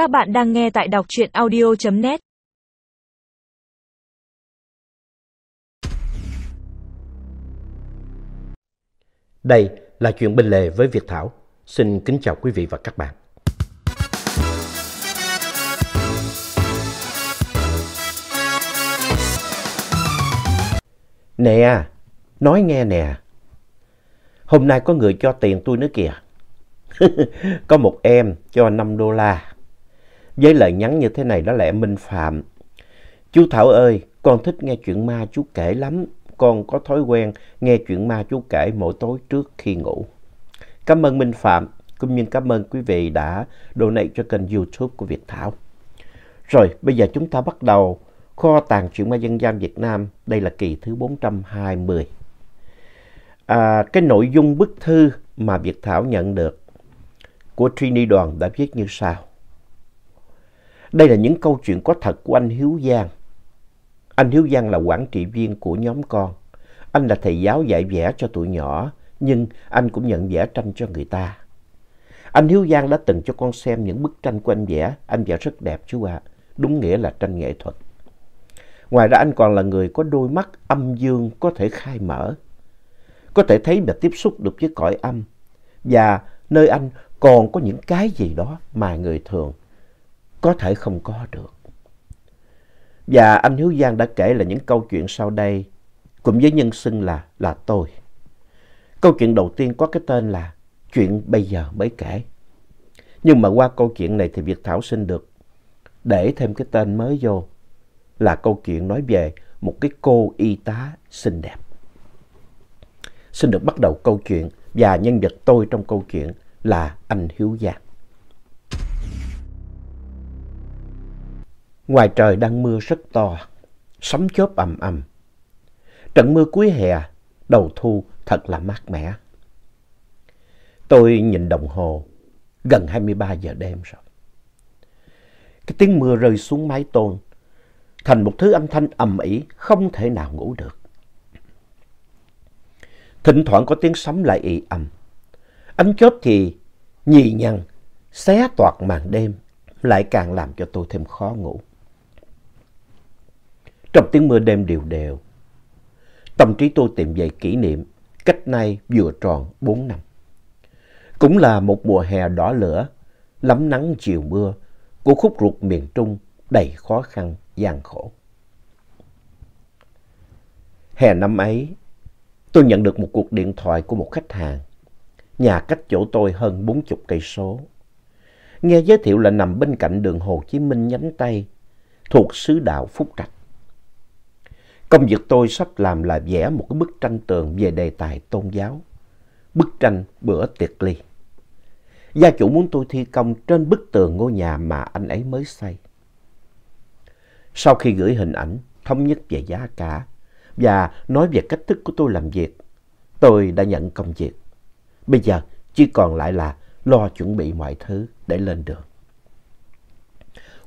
Các bạn đang nghe tại đọc truyện audio.net Đây là chuyện bên lề với Việt Thảo. Xin kính chào quý vị và các bạn. Nè, nói nghe nè. Hôm nay có người cho tiền tôi nữa kìa. có một em cho 5 đô la. Với lời nhắn như thế này đó là em Minh Phạm. Chú Thảo ơi, con thích nghe chuyện ma chú kể lắm. Con có thói quen nghe chuyện ma chú kể mỗi tối trước khi ngủ. Cảm ơn Minh Phạm, cũng như cảm ơn quý vị đã donate cho kênh YouTube của Việt Thảo. Rồi, bây giờ chúng ta bắt đầu kho tàng chuyện ma dân gian Việt Nam. Đây là kỳ thứ 420. À, cái nội dung bức thư mà Việt Thảo nhận được của Trini Đoàn đã viết như sau. Đây là những câu chuyện có thật của anh Hiếu Giang. Anh Hiếu Giang là quản trị viên của nhóm con. Anh là thầy giáo dạy vẽ cho tụi nhỏ, nhưng anh cũng nhận vẽ tranh cho người ta. Anh Hiếu Giang đã từng cho con xem những bức tranh của anh vẽ. Anh vẽ rất đẹp chú ạ. Đúng nghĩa là tranh nghệ thuật. Ngoài ra anh còn là người có đôi mắt âm dương có thể khai mở. Có thể thấy và tiếp xúc được với cõi âm. Và nơi anh còn có những cái gì đó mà người thường có thể không có được. Và anh Hiếu Giang đã kể là những câu chuyện sau đây cùng với nhân xưng là là tôi. Câu chuyện đầu tiên có cái tên là Chuyện bây giờ mới kể. Nhưng mà qua câu chuyện này thì Việt Thảo xin được để thêm cái tên mới vô là câu chuyện nói về một cái cô y tá xinh đẹp. Xin được bắt đầu câu chuyện và nhân vật tôi trong câu chuyện là anh Hiếu Giang. Ngoài trời đang mưa rất to, sấm chớp ầm ầm. Trận mưa cuối hè, đầu thu thật là mát mẻ. Tôi nhìn đồng hồ, gần 23 giờ đêm rồi. Cái tiếng mưa rơi xuống mái tôn, thành một thứ âm thanh ầm ĩ không thể nào ngủ được. Thỉnh thoảng có tiếng sấm lại ị ầm. Ánh chớp thì nhì nhằng, xé toạc màn đêm, lại càng làm cho tôi thêm khó ngủ. Trong tiếng mưa đêm đều đều, tâm trí tôi tìm về kỷ niệm cách nay vừa tròn 4 năm. Cũng là một mùa hè đỏ lửa, lắm nắng chiều mưa của khúc ruột miền Trung đầy khó khăn, gian khổ. Hè năm ấy, tôi nhận được một cuộc điện thoại của một khách hàng. Nhà cách chỗ tôi hơn 40 cây số. Nghe giới thiệu là nằm bên cạnh đường Hồ Chí Minh nhánh Tây, thuộc xứ đạo Phúc Trạch. Công việc tôi sắp làm là vẽ một cái bức tranh tường về đề tài tôn giáo. Bức tranh bữa tiệc ly. Gia chủ muốn tôi thi công trên bức tường ngôi nhà mà anh ấy mới xây. Sau khi gửi hình ảnh, thống nhất về giá cả và nói về cách thức của tôi làm việc, tôi đã nhận công việc. Bây giờ chỉ còn lại là lo chuẩn bị mọi thứ để lên đường.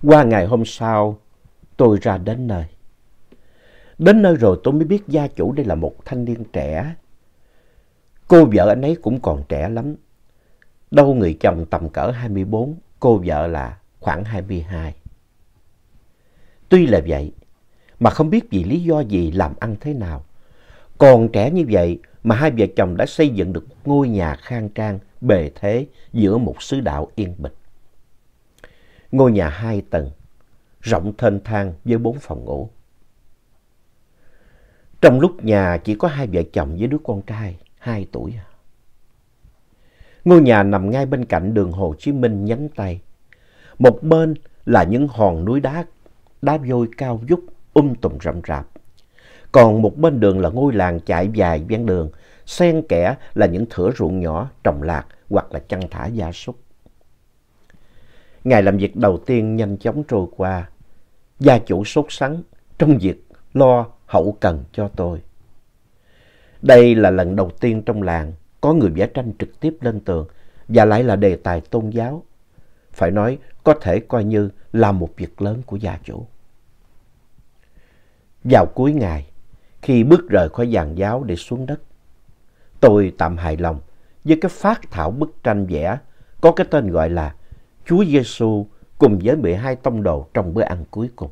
Qua ngày hôm sau, tôi ra đến nơi. Đến nơi rồi tôi mới biết gia chủ đây là một thanh niên trẻ. Cô vợ anh ấy cũng còn trẻ lắm. Đâu người chồng tầm cỡ 24, cô vợ là khoảng 22. Tuy là vậy, mà không biết vì lý do gì làm ăn thế nào. Còn trẻ như vậy mà hai vợ chồng đã xây dựng được ngôi nhà khang trang, bề thế giữa một xứ đạo yên bình. Ngôi nhà hai tầng, rộng thênh thang với bốn phòng ngủ. Trong lúc nhà chỉ có hai vợ chồng với đứa con trai, hai tuổi. À. Ngôi nhà nằm ngay bên cạnh đường Hồ Chí Minh nhánh Tây. Một bên là những hòn núi đá, đá vôi cao vút, um tùm rậm rạp. Còn một bên đường là ngôi làng chạy dài ven đường, xen kẽ là những thửa ruộng nhỏ trồng lạc hoặc là chăn thả gia súc. Ngày làm việc đầu tiên nhanh chóng trôi qua, gia chủ sốt sắng trong việc lo hậu cần cho tôi. Đây là lần đầu tiên trong làng có người vẽ tranh trực tiếp lên tường và lại là đề tài tôn giáo. Phải nói có thể coi như là một việc lớn của gia chủ. Vào cuối ngày, khi bước rời khỏi giàn giáo để xuống đất, tôi tạm hài lòng với cái phát thảo bức tranh vẽ có cái tên gọi là Chúa Giêsu cùng với 12 tông đồ trong bữa ăn cuối cùng.